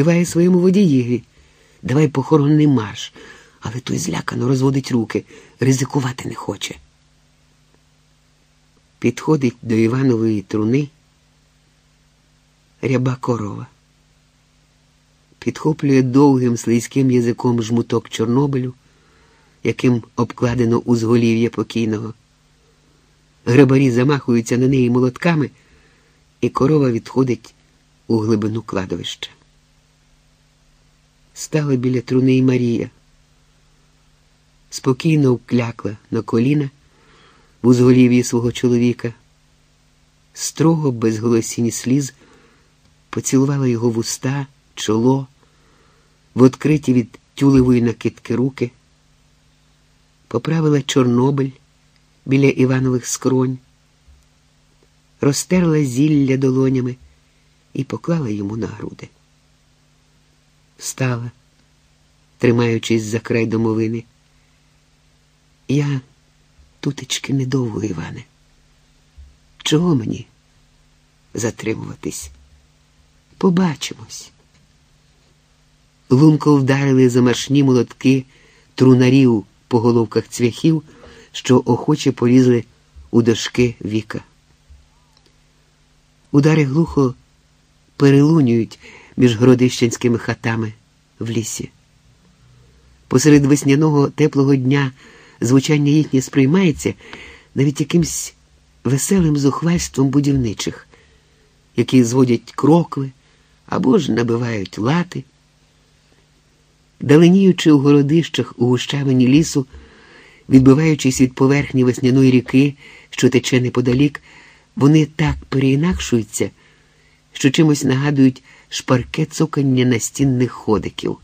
киває своєму водієві. Давай похоронний марш, але той злякано розводить руки, ризикувати не хоче. Підходить до Іванової труни ряба корова. Підхоплює довгим слизьким язиком жмуток Чорнобилю, яким обкладено узголів'я покійного. Грабарі замахуються на неї молотками, і корова відходить у глибину кладовища. Стала біля труни і Марія. Спокійно вклякла на коліна в узголів'ї свого чоловіка, строго, без голосінь сліз, поцілувала його вуста, чоло, в відкриті від тюлевої накидки руки, поправила Чорнобиль біля Іванових скронь, розтерла зілля долонями і поклала йому на груди. Встала, тримаючись за край домовини. Я тутечки недовго, Іване. Чого мені затримуватись? Побачимось. Лунко вдарили замашні молотки трунарів по головках цвяхів, що охоче полізли у дошки віка. Удари глухо перелунюють між городищенськими хатами в лісі. Посеред весняного теплого дня звучання їхнє сприймається навіть якимсь веселим зухвальством будівничих, які зводять крокви або ж набивають лати. Даленіючи у городищах у гущавині лісу, відбиваючись від поверхні весняної ріки, що тече неподалік, вони так переінакшуються, що чимось нагадують шпарке цокання настінних ходиків,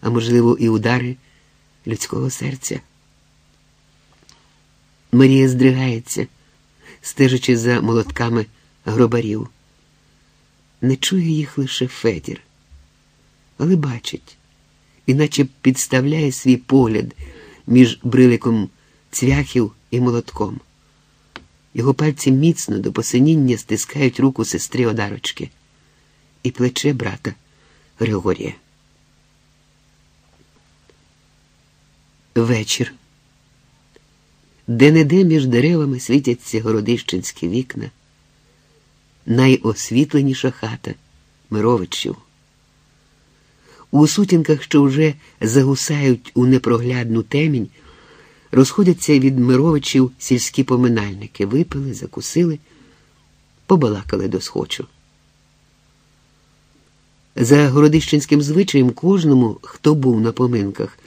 а можливо, і удари людського серця. Марія здригається, стежачи за молотками гробарів. Не чує їх лише Федір, але бачить, іначе підставляє свій погляд між бриликом цвяхів і молотком. Його пальці міцно до посиніння стискають руку сестри Одарочки і плече брата Григорія. Вечір. Де-не-де між деревами світяться городищенські вікна, найосвітленіша хата Мировичів. У сутінках, що вже загусають у непроглядну темінь, розходяться від Мировичів сільські поминальники, випили, закусили, побалакали до схочу. За городищенським звичаєм кожному, хто був на поминках,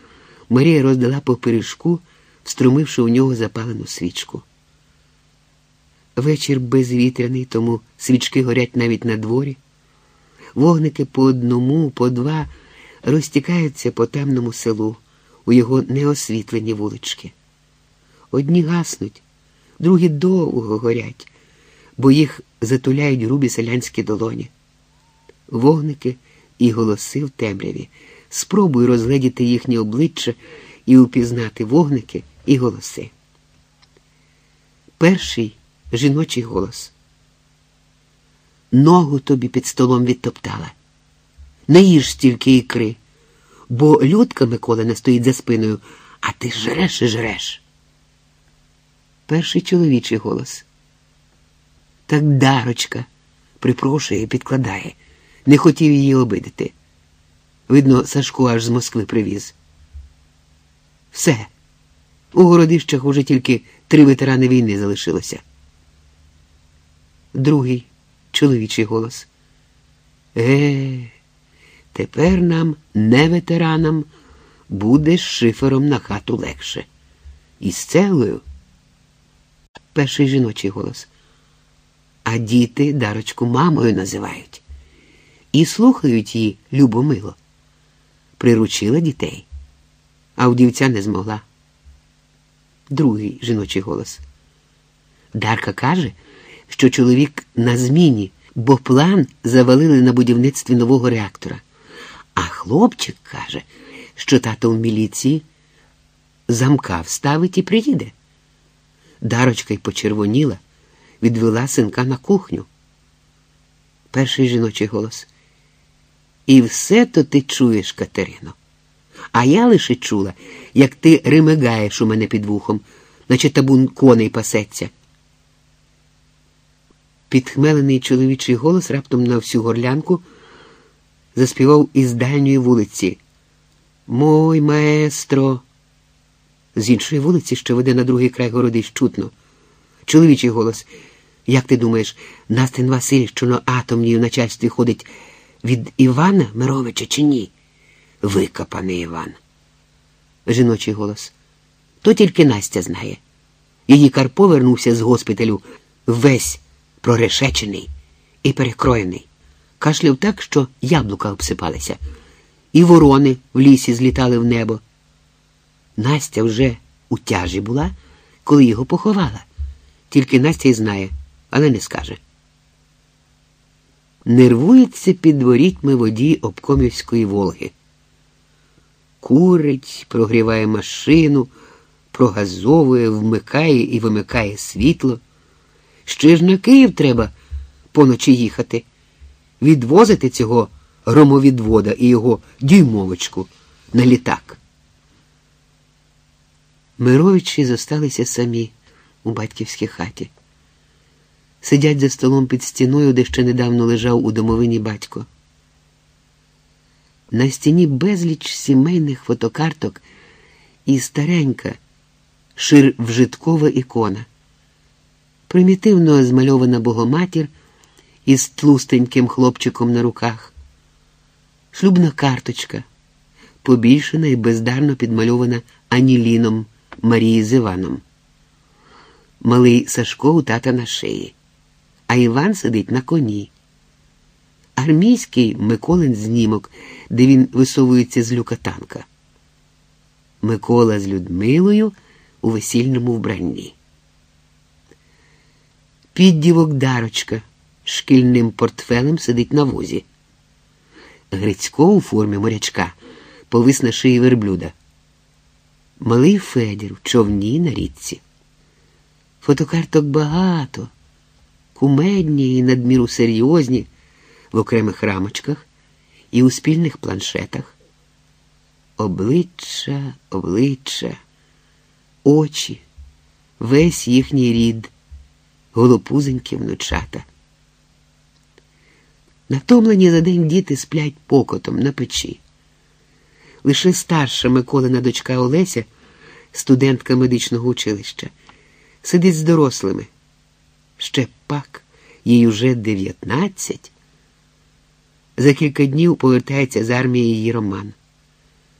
Марія роздала по пиріжку, встромивши у нього запалену свічку. Вечір безвітряний, тому свічки горять навіть на дворі. Вогники по одному, по два розтікаються по темному селу у його неосвітлені вулички. Одні гаснуть, другі довго горять, бо їх затуляють грубі селянські долоні. Вогники і голоси в темряві. Спробуй розгледіти їхнє обличчя і упізнати вогники і голоси. Перший жіночий голос. Ногу тобі під столом відтоптала. Не їж стільки ікри, бо людка Миколина стоїть за спиною, а ти жреш і жреш. Перший чоловічий голос. Так дарочка припрошує і підкладає. Не хотів її обидити. Видно, Сашко аж з Москви привіз. Все. У городищах уже тільки три ветерани війни залишилося. Другий чоловічий голос. Е, тепер нам, не ветеранам, буде з шифером на хату легше. І з целою. Перший жіночий голос. А діти дарочку мамою називають і слухають її любомило. Приручила дітей, а вдівця не змогла. Другий жіночий голос. Дарка каже, що чоловік на зміні, бо план завалили на будівництві нового реактора. А хлопчик каже, що тато в міліції замка вставить і приїде. Дарочка й почервоніла, відвела синка на кухню. Перший жіночий голос. І все то ти чуєш, Катерино. А я лише чула, як ти ремигаєш у мене під вухом, наче табун коней пасеться. Підхмелений чоловічий голос раптом на всю горлянку заспівав із дальньої вулиці. Мой маестро. З іншої вулиці, що веде на другий край городи, чутно. Чоловічий голос. Як ти думаєш, Настин Василь, що на атомній в начальстві ходить від Івана Мировича чи ні? Викопаний Іван. Жіночий голос. То тільки Настя знає. Її Карпо вернувся з госпіталю весь прорешечений і перекроєний. Кашляв так, що яблука обсипалися, і ворони в лісі злітали в небо. Настя вже у тяжі була, коли його поховала. Тільки Настя й знає, але не скаже. Нервується під ворітьми водій обкомівської Волги. Курить, прогріває машину, прогазовує, вмикає і вимикає світло. Ще ж на Київ треба поночі їхати, відвозити цього громовідвода і його дюймовочку на літак. Мировичі зосталися самі у батьківській хаті. Сидять за столом під стіною, де ще недавно лежав у домовині батько. На стіні безліч сімейних фотокарток і старенька, ширвжиткова ікона, примітивно змальована богоматір із тлустеньким хлопчиком на руках, шлюбна карточка, побільшена і бездарно підмальована аніліном Марії з Іваном. Малий Сашко у тата на шиї, а Іван сидить на коні. Армійський Миколин знімок, де він висовується з люкатанка. Микола з Людмилою у весільному вбранні. Піддівок дарочка шкільним портфелем сидить на возі. Грицько у формі морячка повис на шиї верблюда. Малий Федір в човні на річці. Фотокарток багато, кумедні і надміру серйозні в окремих рамочках і у спільних планшетах. Обличчя, обличчя, очі, весь їхній рід, голопузенькі внучата. Натомлені за день діти сплять покотом на печі. Лише старша Миколина дочка Олеся, студентка медичного училища, сидить з дорослими. Ще пак, їй уже дев'ятнадцять. За кілька днів повертається з армії її Роман.